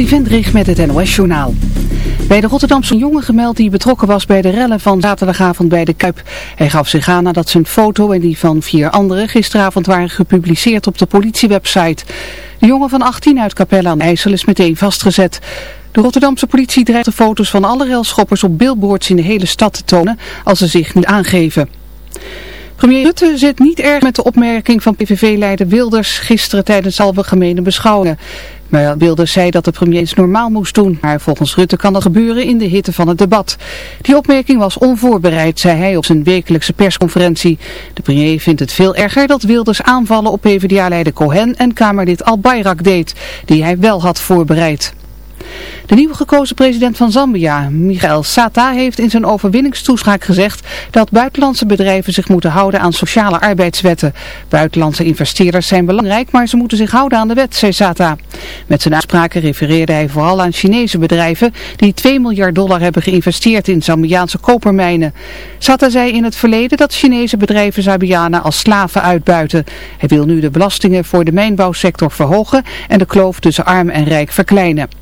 Trudy Vendrig met het NOS-journaal. Bij de Rotterdamse jongen gemeld die betrokken was bij de rellen van zaterdagavond bij de Kuip. Hij gaf zich aan nadat zijn foto en die van vier anderen gisteravond waren gepubliceerd op de politiewebsite. De jongen van 18 uit Capelle aan IJssel is meteen vastgezet. De Rotterdamse politie dreigt de foto's van alle relschoppers op billboards in de hele stad te tonen als ze zich niet aangeven. Premier Rutte zit niet erg met de opmerking van PVV-leider Wilders gisteren tijdens algemene beschouwingen. Maar Wilders zei dat de premier eens normaal moest doen, maar volgens Rutte kan dat gebeuren in de hitte van het debat. Die opmerking was onvoorbereid, zei hij op zijn wekelijkse persconferentie. De premier vindt het veel erger dat Wilders aanvallen op PvdA-leider Cohen en Kamerlid Al-Bayrak deed, die hij wel had voorbereid. De nieuw gekozen president van Zambia, Michael Sata, heeft in zijn overwinningstoespraak gezegd dat buitenlandse bedrijven zich moeten houden aan sociale arbeidswetten. Buitenlandse investeerders zijn belangrijk, maar ze moeten zich houden aan de wet, zei Sata. Met zijn uitspraken refereerde hij vooral aan Chinese bedrijven die 2 miljard dollar hebben geïnvesteerd in Zambiaanse kopermijnen. Sata zei in het verleden dat Chinese bedrijven Zambianen als slaven uitbuiten. Hij wil nu de belastingen voor de mijnbouwsector verhogen en de kloof tussen arm en rijk verkleinen.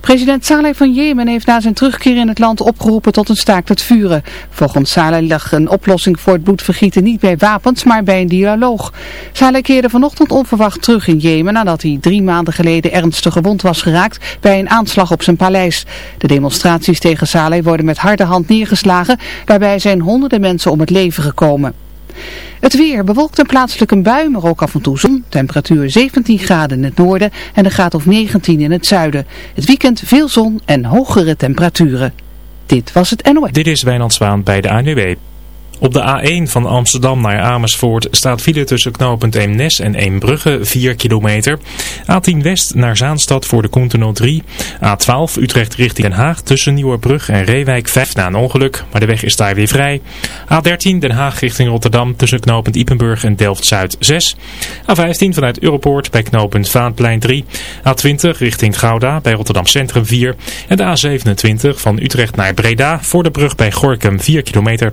President Saleh van Jemen heeft na zijn terugkeer in het land opgeroepen tot een staakt het vuren. Volgens Saleh lag een oplossing voor het bloedvergieten niet bij wapens, maar bij een dialoog. Saleh keerde vanochtend onverwacht terug in Jemen nadat hij drie maanden geleden ernstig gewond was geraakt bij een aanslag op zijn paleis. De demonstraties tegen Saleh worden met harde hand neergeslagen, daarbij zijn honderden mensen om het leven gekomen. Het weer bewolkt en plaatselijk een bui, maar ook af en toe zon. Temperatuur 17 graden in het noorden en een graad of 19 in het zuiden. Het weekend veel zon en hogere temperaturen. Dit was het NOS. Dit is Wijnand Zwaan bij de ANWB. Op de A1 van Amsterdam naar Amersfoort staat file tussen knooppunt Eemnes en Eembrugge 4 kilometer. A10 West naar Zaanstad voor de Koentunnel 3. A12 Utrecht richting Den Haag tussen Nieuwerbrug en Reewijk 5 na een ongeluk, maar de weg is daar weer vrij. A13 Den Haag richting Rotterdam tussen knooppunt Ipenburg en Delft-Zuid 6. A15 vanuit Europoort bij knooppunt Vaanplein 3. A20 richting Gouda bij Rotterdam Centrum 4. En de A27 van Utrecht naar Breda voor de brug bij Gorkum 4 kilometer.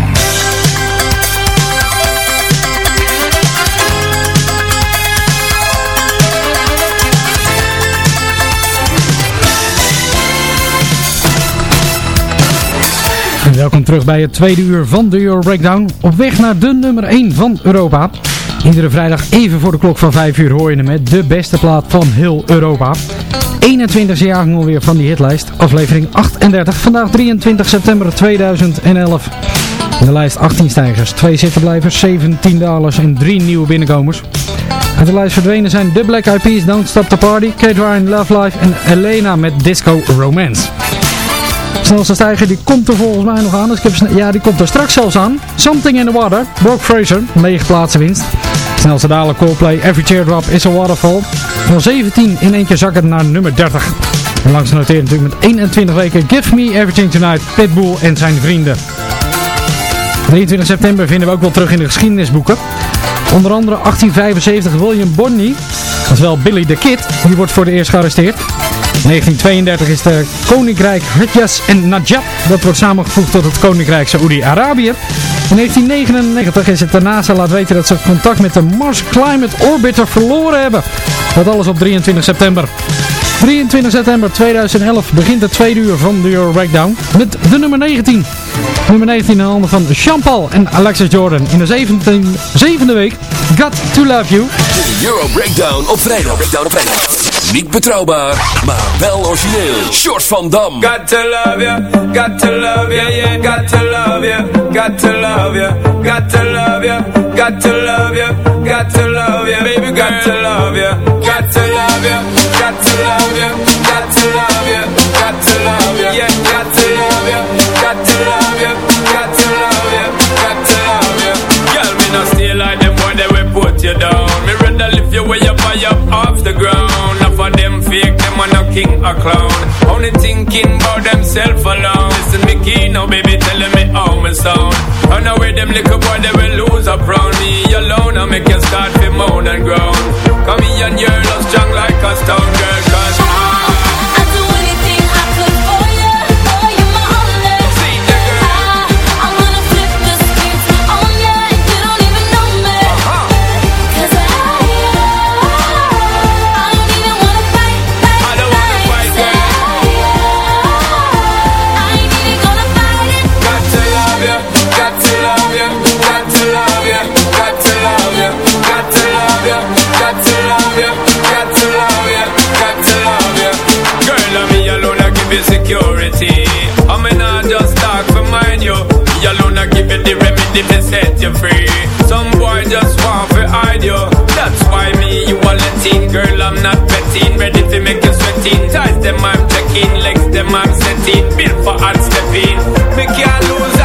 Welkom terug bij het tweede uur van de Euro Breakdown. Op weg naar de nummer 1 van Europa. Iedere vrijdag even voor de klok van 5 uur hoor je hem met de beste plaat van heel Europa. 21 jaar alweer van die hitlijst. Aflevering 38. Vandaag 23 september 2011. In de lijst 18 stijgers, 2 zittenblijvers, 17 dalers en 3 nieuwe binnenkomers. Uit de lijst verdwenen zijn The Black Eyed Peas, Don't Stop the Party, Kate Ryan, Love Life en Elena met Disco Romance. Snelste stijger die komt er volgens mij nog aan. Dus ik heb ja, die komt er straks zelfs aan. Something in the Water. Brock Fraser. 9 plaatsen winst. Snelste daler Coldplay. Every Teardrop is a Waterfall. Van 17 in één keer zakken naar nummer 30. En langs genoteerd natuurlijk met 21 weken Give Me Everything Tonight, Pitbull en zijn vrienden. 23 september vinden we ook wel terug in de geschiedenisboeken. Onder andere 1875 William Bonney, dat is wel Billy the Kid, die wordt voor de eerst gearresteerd. 1932 is de Koninkrijk Hutjas en Najaf, dat wordt samengevoegd tot het Koninkrijk Saoedi-Arabië. In 1999 is het de NASA laat weten dat ze contact met de Mars Climate Orbiter verloren hebben. Dat alles op 23 september. 23 september 2011 begint het tweede uur van de Euro Breakdown met de nummer 19. Nummer 19 in handen van Jean-Paul en Alexis Jordan in de 17, zevende week. Got to Love You. De Euro Breakdown op vrijdag. Breakdown op vrijdag. Niet betrouwbaar, maar wel origineel. Short van Dam. Got to love you, got to love you, yeah. Got to love you, got to love you, got to love you, got to love you, got to love you, baby, got to love you, king or clown. Only thinking about themself alone. Listen, me key now, baby, telling me how me sound. Run away, them little boy, they will lose up round me alone. I make you start to moan and groan. Come here and you're strong like a stone girl, remedy to set you free. Some boy just want to hide you. That's why me, you are letting. Girl, I'm not betting. Ready to make you sweating. Ties them, I'm checking. Legs them, I'm setting. Built for hard stepping. Me can't lose,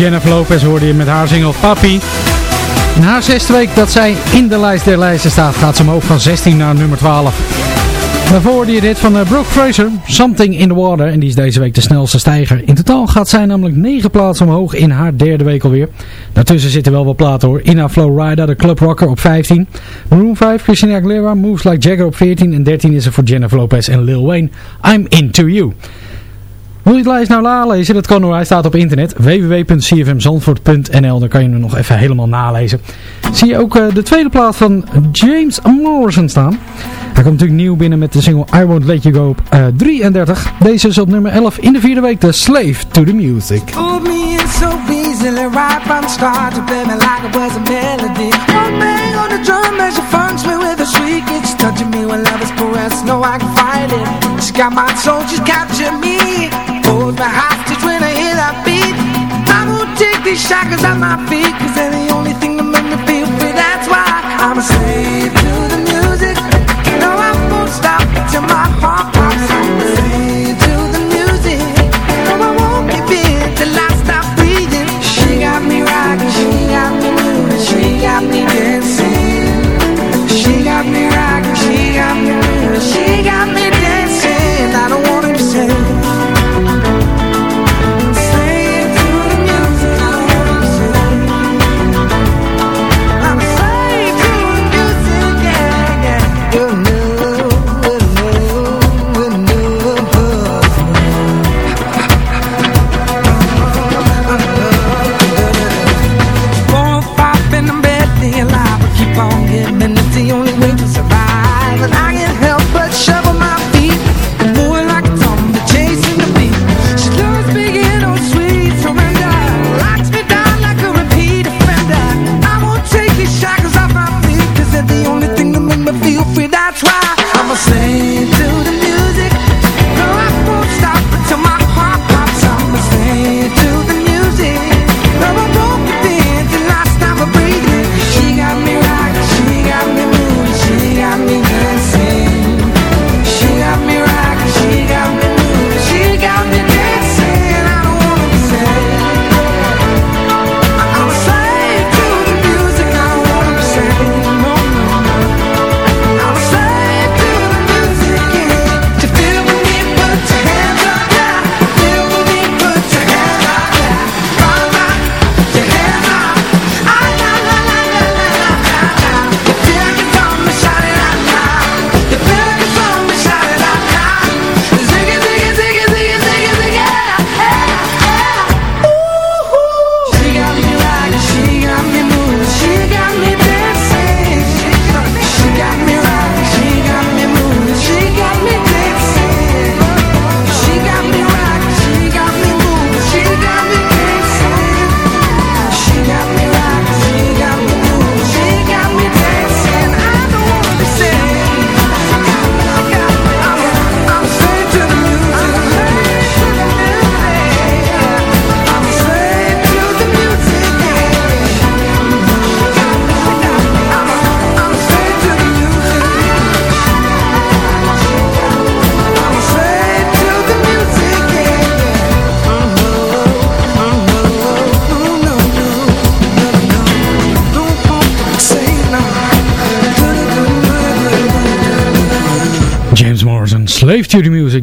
Jennifer Lopez hoorde je met haar single Papi. In haar zesde week dat zij in de lijst der lijsten staat, gaat ze omhoog van 16 naar nummer 12. Daarvoor hoorde je dit van uh, Brooke Fraser, Something in the Water. En die is deze week de snelste stijger. In totaal gaat zij namelijk 9 plaatsen omhoog in haar derde week alweer. Daartussen zitten wel wat platen hoor. Ina Flowrider, de Club Rocker op 15. Room 5, Christina Aguilera, Moves Like Jagger op 14. En 13 is er voor Jennifer Lopez en Lil Wayne, I'm Into You. Wil je het lijst nou nalezen? Dat kan hoor. Hij staat op internet. www.cfmzandvoort.nl Daar kan je hem nog even helemaal nalezen. Zie je ook uh, de tweede plaat van James Morrison staan. Hij komt natuurlijk nieuw binnen met de single I Won't Let You Go op uh, 33. Deze is op nummer 11 in de vierde week. De Slave to the Music. Pulled me so the start like it was a melody on the drum she funks me with a shriek It's touching me when love is No, I can fight it She's got my soul, she's captured me my hostage when I hear that beat. I won't take these shackles at my feet Cause they're the only thing that make me feel free. That's why I'm a slave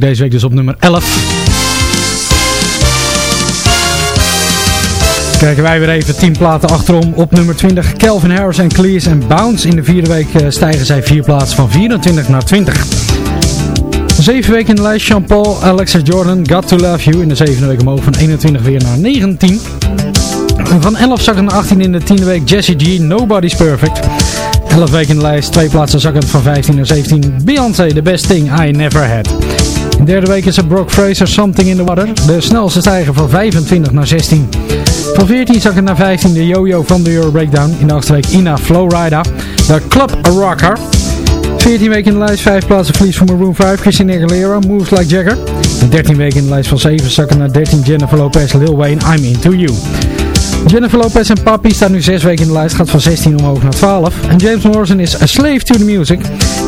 Deze week dus op nummer 11. Kijken wij weer even 10 platen achterom. Op nummer 20 Calvin Harris en Clears en Bounce. In de vierde week eh, stijgen zij vier plaatsen van 24 naar 20. Zeven weken in de lijst Jean-Paul, Alexis Jordan, Got To Love You. In de zevende week omhoog van 21 weer naar 19. Van 11 zakken naar 18 in de tiende week Jesse G, Nobody's Perfect. 11 weken in de lijst, twee plaatsen zakken van 15 naar 17. Beyoncé, The Best Thing I Never Had. In de derde week is het Brooke Fraser, Something in the Water. De snelste stijger van 25 naar 16. Van 14 zakken naar 15 de Yo-Yo van de Euro Breakdown. In de achtste week Ina Flowrider, de Club Rocker. 14 weken in de lijst, 5 plaatsen verlies voor Maroon 5, Christina Aguilera, Moves Like Jagger. En 13 weken in de lijst van 7 zakken naar 13 Jennifer Lopez, Lil Wayne, I'm Into You. Jennifer Lopez en Papi staan nu 6 weken in de lijst, gaat van 16 omhoog naar 12. En James Morrison is a slave to the music.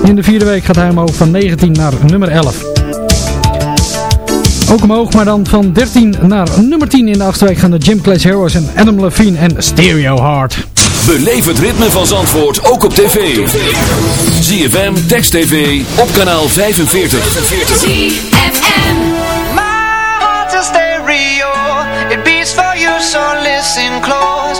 In de vierde week gaat hij omhoog van 19 naar nummer 11. Ook omhoog, maar dan van 13 naar nummer 10 in de achtste week gaan de Gym Class Heroes en Adam Levine en Stereo Heart. Beleef het ritme van Zandvoort ook op tv. ZFM, Text TV, op kanaal 45. ZFM. My heart's a stereo. So listen close.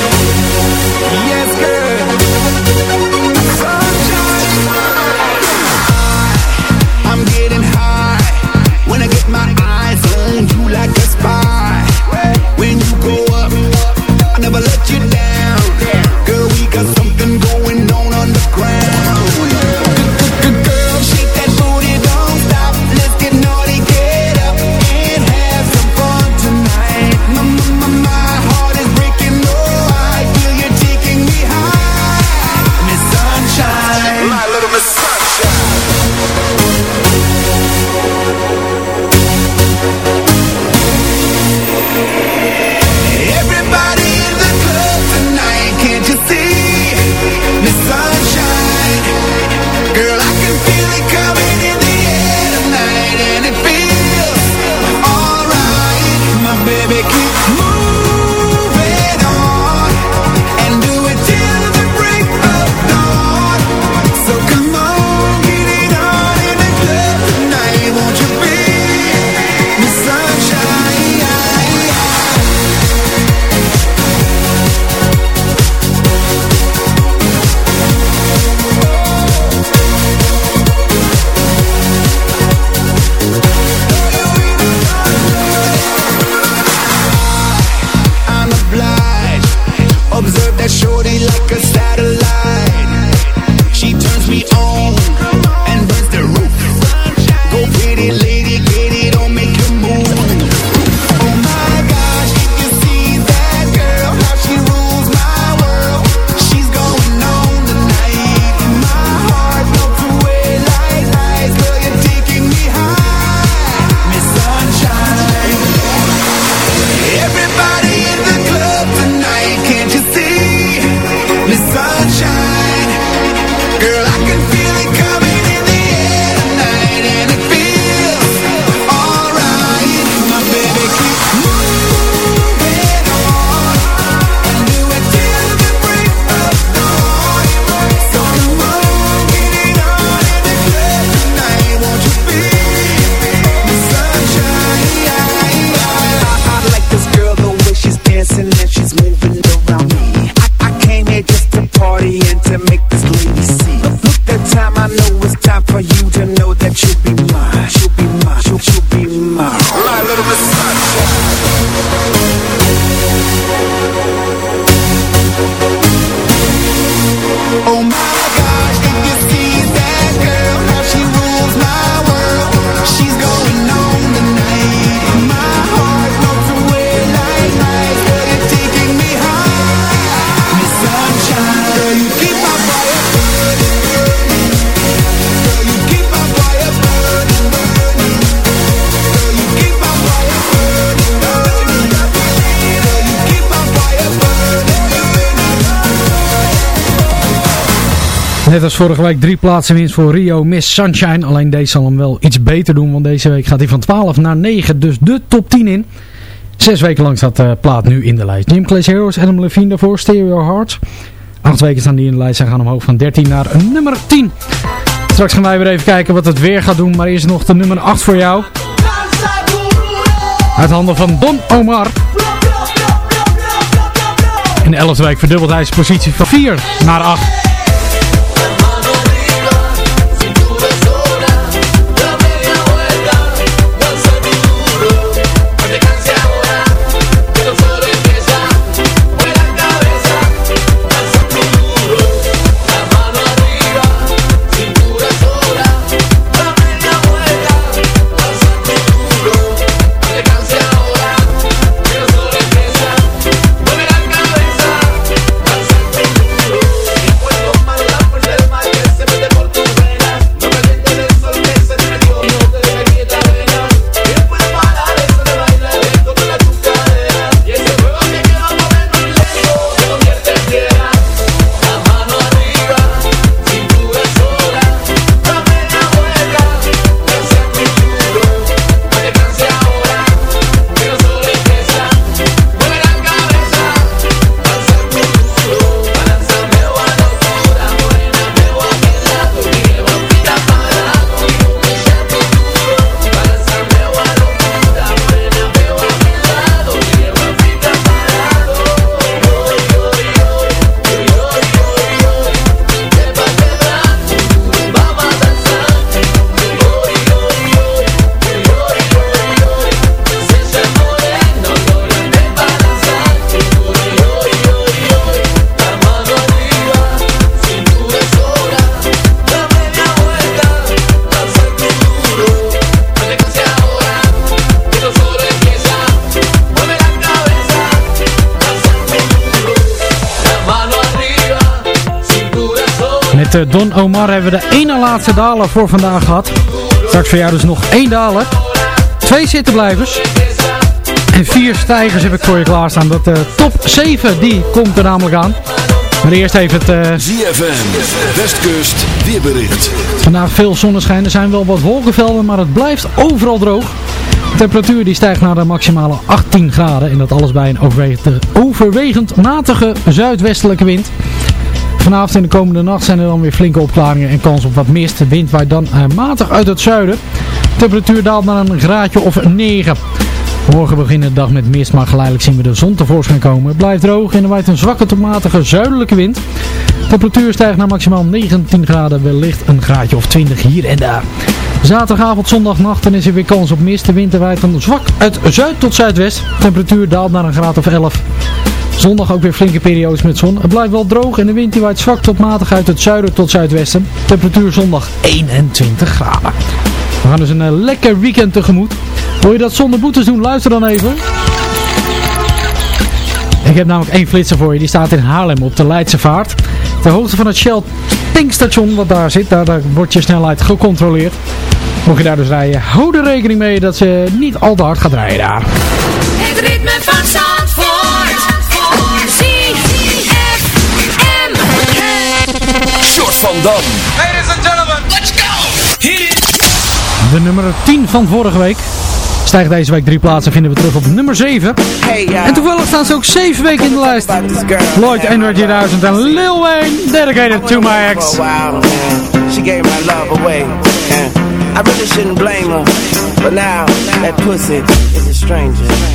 Net als vorige week drie plaatsen winst voor Rio Miss Sunshine. Alleen deze zal hem wel iets beter doen, want deze week gaat hij van 12 naar 9. Dus de top 10 in. Zes weken lang staat de plaat nu in de lijst. Jim Clash Heroes, Adam Levine daarvoor, Stereo Hearts. Acht weken staan die in de lijst. Zij gaan omhoog van 13 naar nummer 10. Straks gaan wij weer even kijken wat het weer gaat doen. Maar eerst nog de nummer 8 voor jou. Uit handen van Don Omar. In de 11e week verdubbelt hij zijn positie van 4 naar 8. Met eh, Don Omar hebben we de ene laatste daler voor vandaag gehad. Straks voor jou dus nog één daler. Twee zittenblijvers. En vier stijgers heb ik voor je klaarstaan. Dat de top 7 die komt er namelijk aan. Maar eerst even het... eh, ZFM, Westkust, weerbericht. Vandaag veel zonneschijn. Er zijn wel wat wolkenvelden, maar het blijft overal droog. De temperatuur die stijgt naar de maximale 18 graden. En dat alles bij een overwegend, overwegend matige zuidwestelijke wind. Vanavond en de komende nacht zijn er dan weer flinke opklaringen en kans op wat mist. De wind waait dan eh, matig uit het zuiden. De temperatuur daalt naar een graadje of 9. Morgen beginnen de dag met mist, maar geleidelijk zien we de zon tevoorschijn komen. Het blijft droog en er waait een zwakke tot matige zuidelijke wind. Temperatuur stijgt naar maximaal 19 graden, wellicht een graadje of 20 hier en daar. Zaterdagavond, zondagnacht, dan is er weer kans op mist. De wind waait dan zwak uit zuid tot zuidwest. De temperatuur daalt naar een graad of 11. Zondag ook weer flinke periodes met zon. Het blijft wel droog en de wind die waait zwak tot matig uit het zuiden tot zuidwesten. Temperatuur zondag 21 graden. We gaan dus een eh, lekker weekend tegemoet. Wil je dat zonder boetes doen? Luister dan even. Ik heb namelijk één flitser voor je. Die staat in Haarlem op de Leidse Vaart. Ter hoogte van het Shell tankstation wat daar zit. Daar, daar wordt je snelheid gecontroleerd. Mocht je daar dus rijden, hou er rekening mee dat ze niet al te hard gaat rijden daar. Het ritme van van Dam. Ladies and gentlemen, let's go! Hit it! De nummer 10 van vorige week. Stijgt deze week drie plaatsen vinden we terug op nummer 7. En toevallig staan ze ook 7 weken in de lijst. Lloyd Energy 1000 en Lil Wayne, dedicated to my ex. Man, she gave my love away. And I really shouldn't blame her, but now that pussy is a stranger.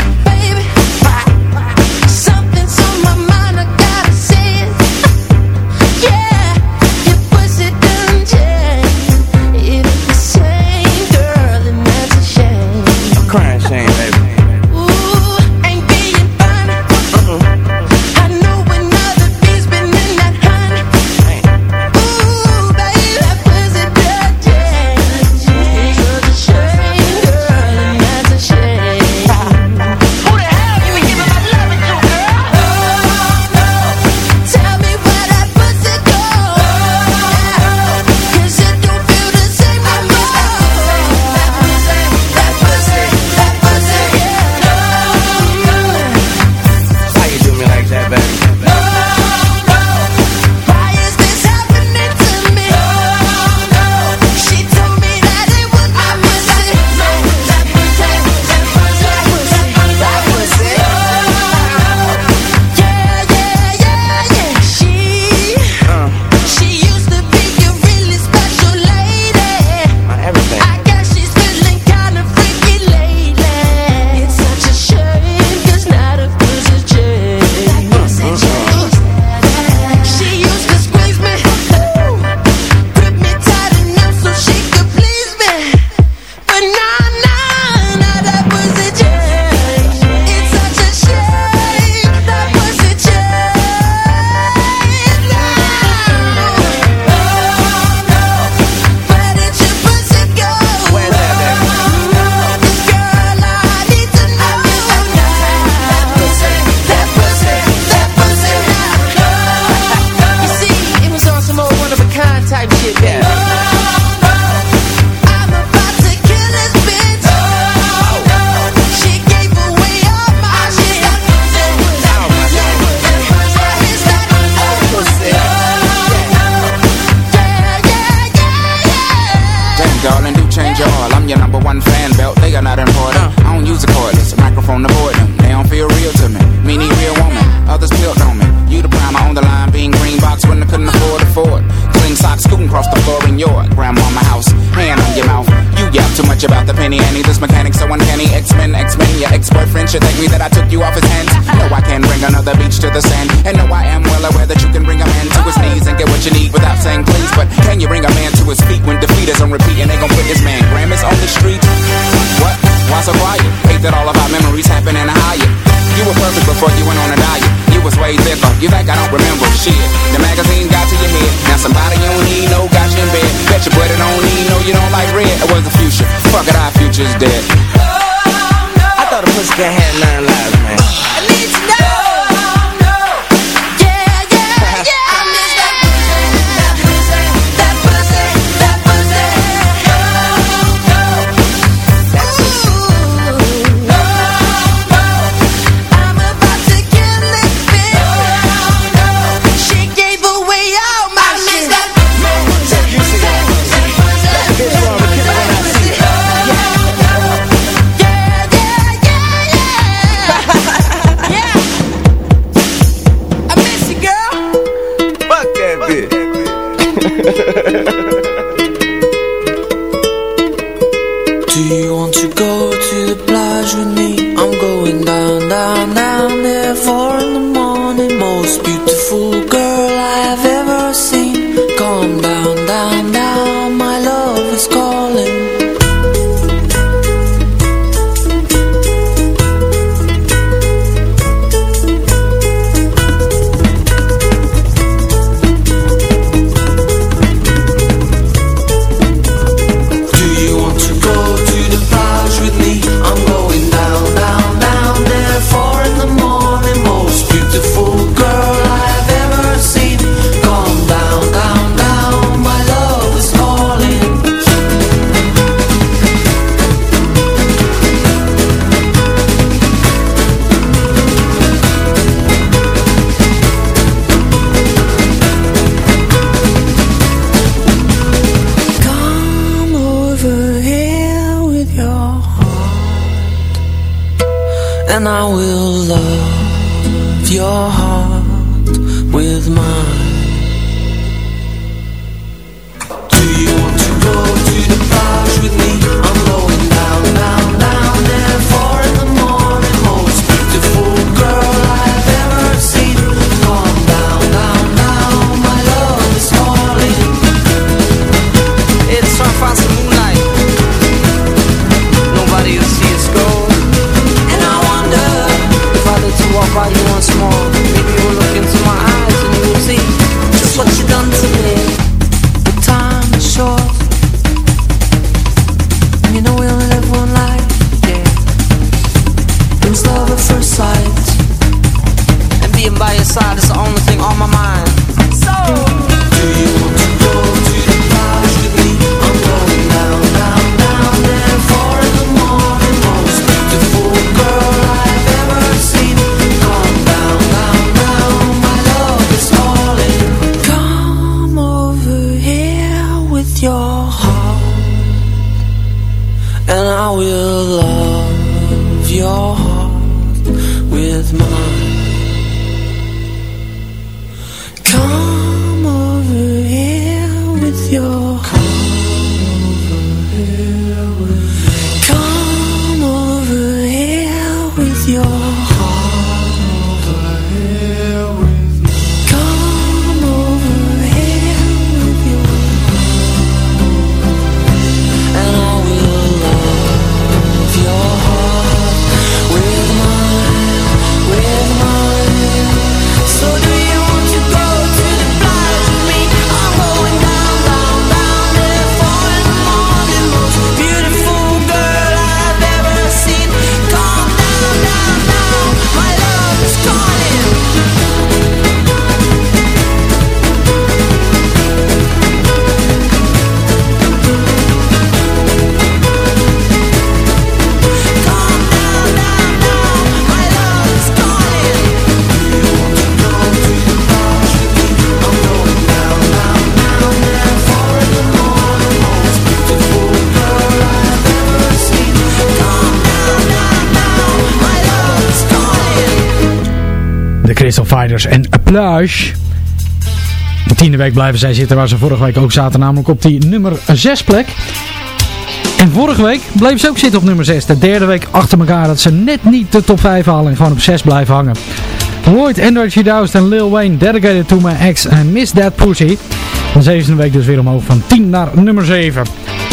De tiende week blijven zij zitten waar ze vorige week ook zaten. Namelijk op die nummer 6 plek. En vorige week bleef ze ook zitten op nummer 6. De derde week achter elkaar dat ze net niet de top 5 halen en gewoon op 6 blijven hangen. Lloyd, Android 2000 en Lil Wayne, Dedicated to My Ex en Miss That Pussy. De zevende week dus weer omhoog van 10 naar nummer 7.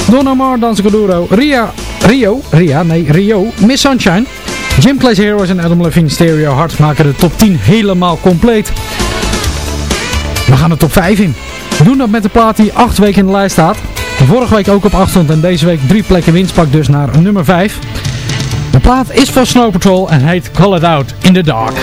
Don Omar, Danse Kuduro, Ria, Rio, Ria, nee, Rio, Miss Sunshine. Jim Clay's Heroes en Adam Levine Stereo Heart maken de top 10 helemaal compleet. We gaan de top 5 in. We doen dat met de plaat die 8 weken in de lijst staat. Vorige week ook op 8 stond en deze week 3 plekken winst pakt dus naar nummer 5. De plaat is van Snow Patrol en heet Call It Out in the Dark.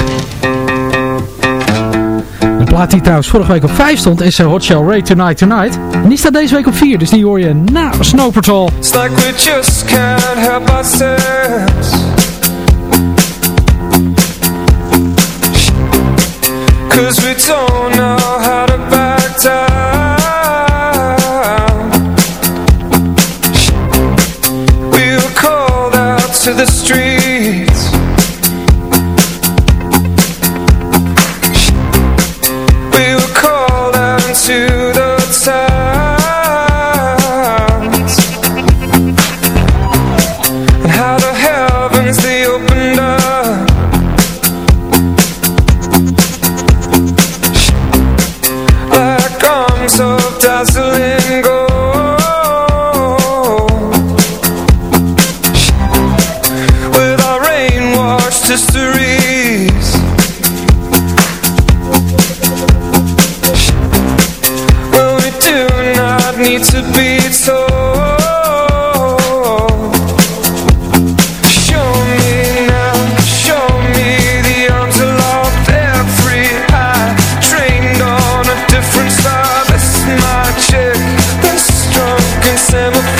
De plaat die trouwens vorige week op 5 stond is eh, Hot Shell Ray Tonight Tonight. En die staat deze week op 4, dus die hoor je na Snow Patrol. It's like we just can't help ourselves. Cause we don't know the streets. se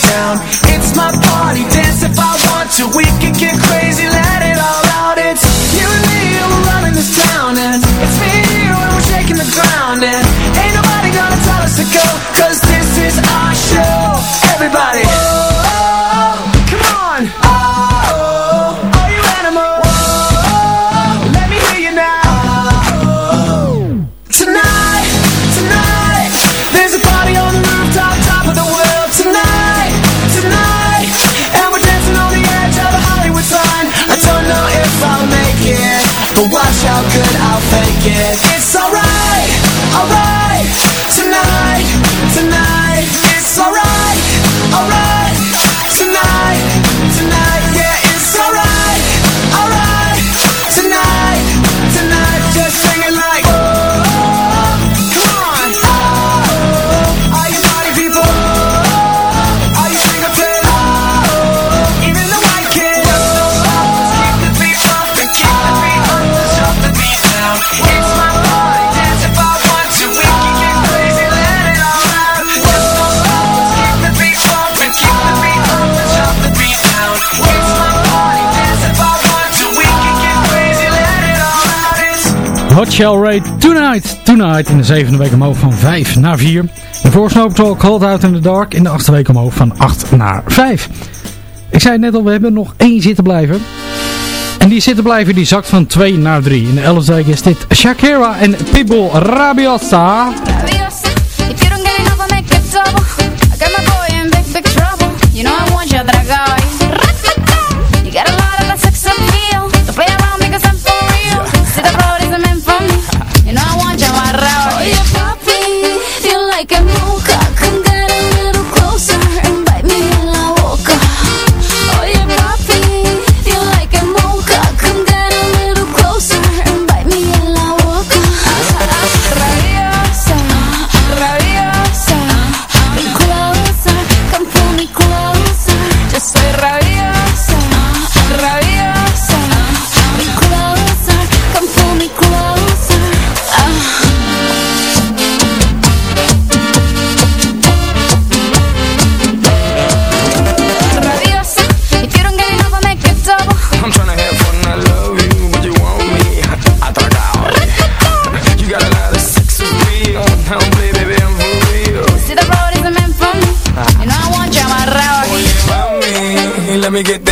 down. It's my party, dance if I want to. We can get crazy. Hot Shell Raid Tonight, Tonight in de zevende week omhoog van 5 naar 4. Daarvoor Snoop Talk Hold Out in the Dark in de achtste week omhoog van 8 naar 5. Ik zei net al, we hebben nog één zitten blijven. En die zitten blijven die zakt van 2 naar 3. In de elfde week is dit Shakira en Pitbull Rabiosa. Rabiosa, if you don't get enough, let me get that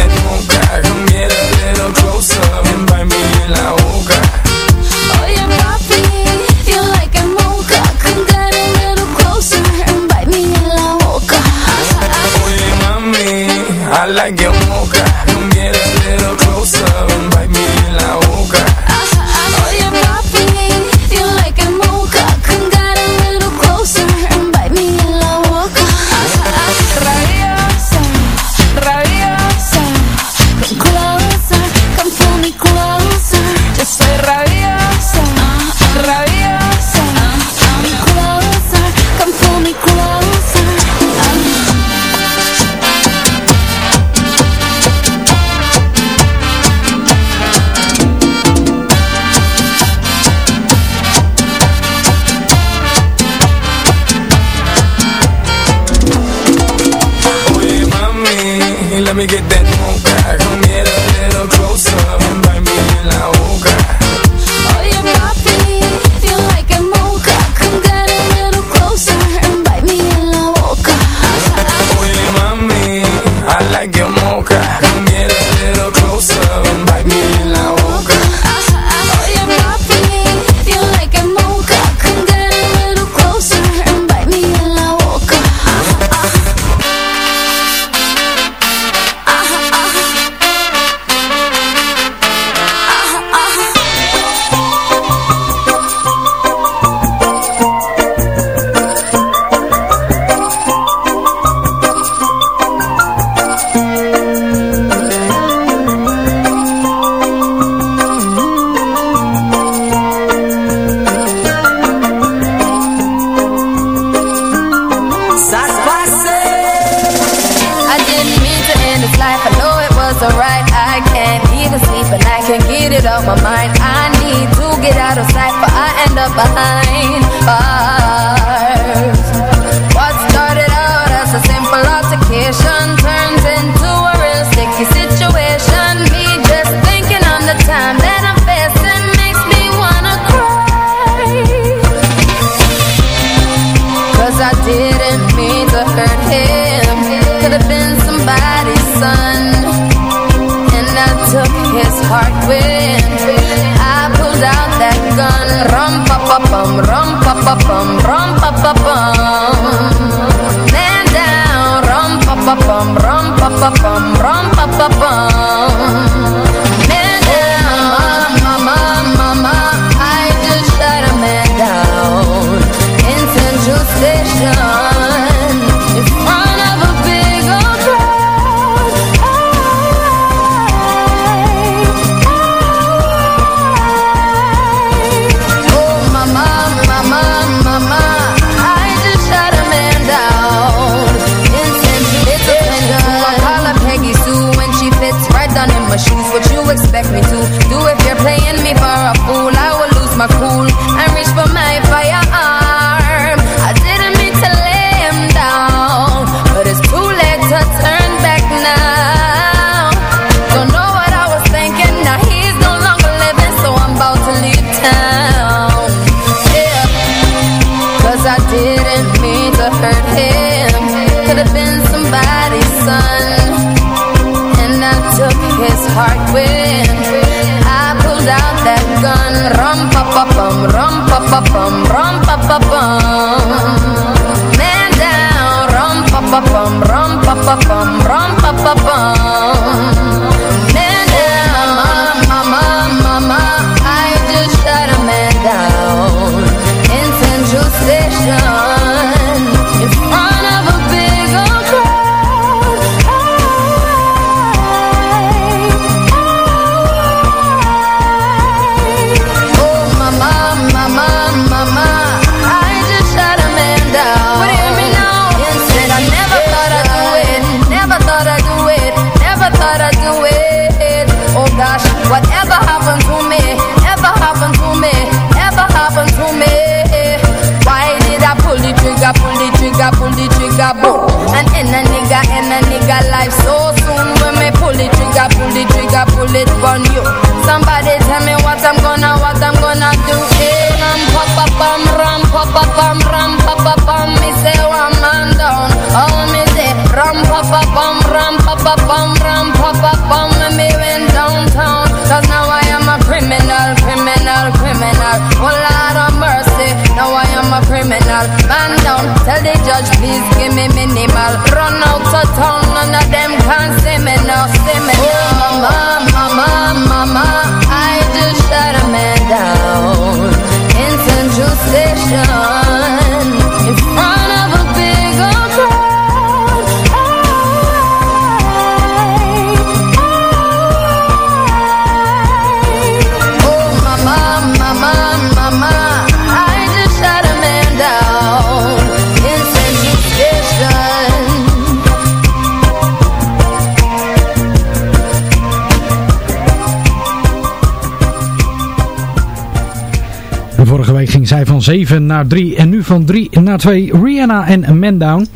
7 naar 3 en nu van 3 naar 2 Rihanna en Mendown.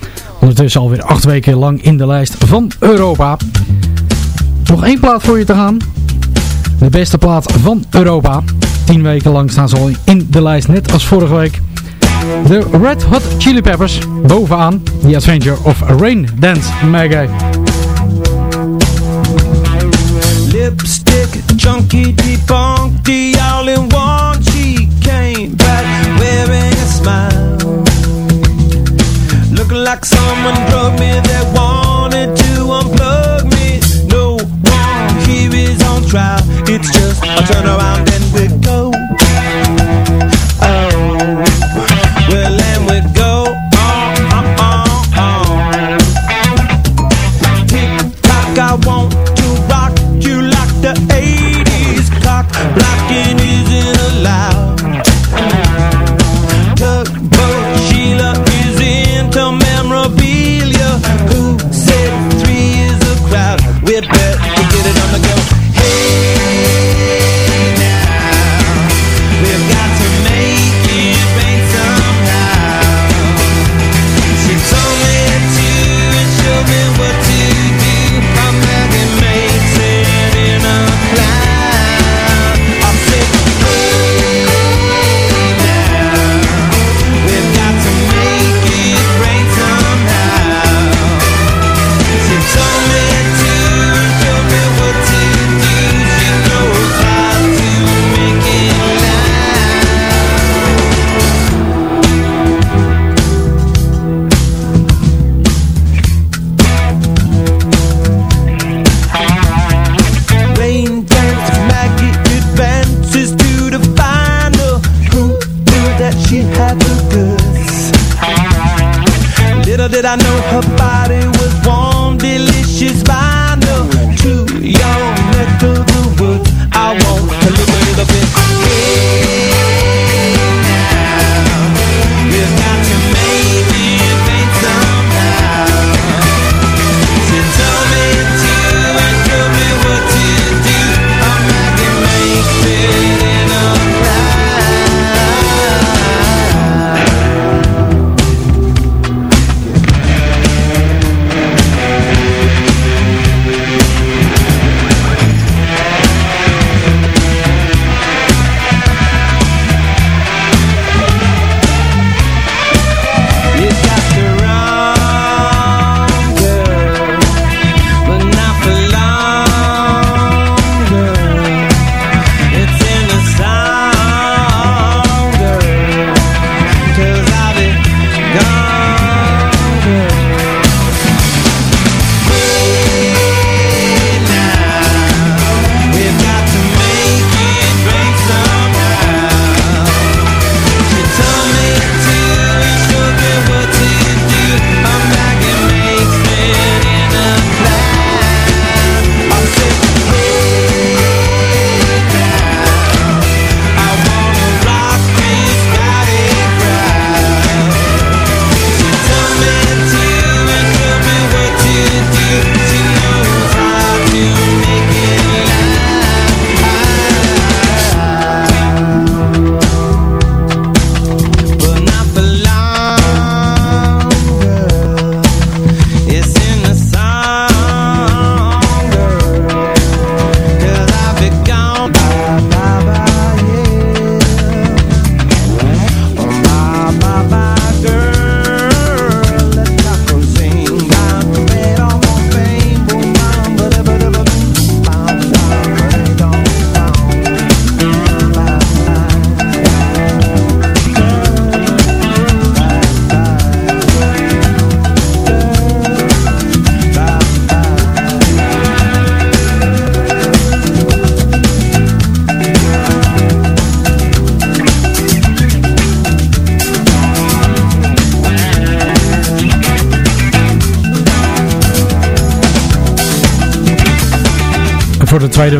Ondertussen alweer 8 weken lang in de lijst van Europa. Nog één plaat voor je te gaan. De beste plaat van Europa. 10 weken lang staan ze al in de lijst, net als vorige week. De Red Hot Chili Peppers bovenaan. The Adventure of Rain Dance Maggie. Lipstick, junkie, debunk, the all in one. wearing a smile. Looking like someone drugged me They wanted to unplug me. No one here is on trial. It's just a turnaround and we go. had the goods Little did I know her body was warm, delicious by no Too young, neck of the woods I want to look.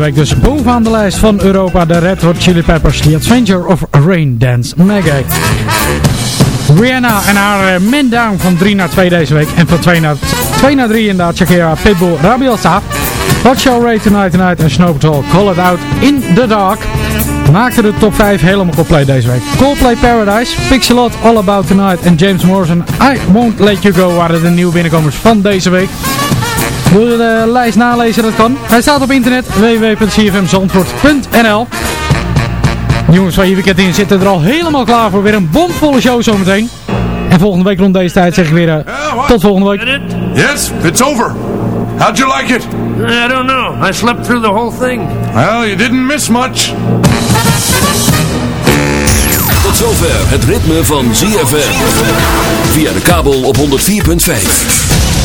Week dus bovenaan de lijst van Europa de Red Hot Chili Peppers, The Adventure of Rain Dance Maggie. Rihanna en haar eh, Man Down van 3 naar 2 deze week. En van 2 naar, 2 naar 3 inderdaad Shakira, Pitbull, Rabielsa. Hot Show Ray Tonight Tonight en Snow Patrol Call It Out in the Dark. Maakte de top 5 helemaal compleet deze week. Coldplay Paradise, Pixelot, All About Tonight en James Morrison, I Won't Let You Go waren de nieuwe binnenkomers van deze week. Wil je de lijst nalezen? Dat kan. Hij staat op internet www.cfmzandvoort.nl Jongens van je weekend in zitten er al helemaal klaar voor. Weer een bomvolle show zometeen. En volgende week rond deze tijd zeg ik weer eh, tot volgende week. Yes, it's over. How'd you like it? I don't know. I slept through the whole thing. Well, you didn't miss much. Tot zover het ritme van ZFM. Via de kabel op 104.5.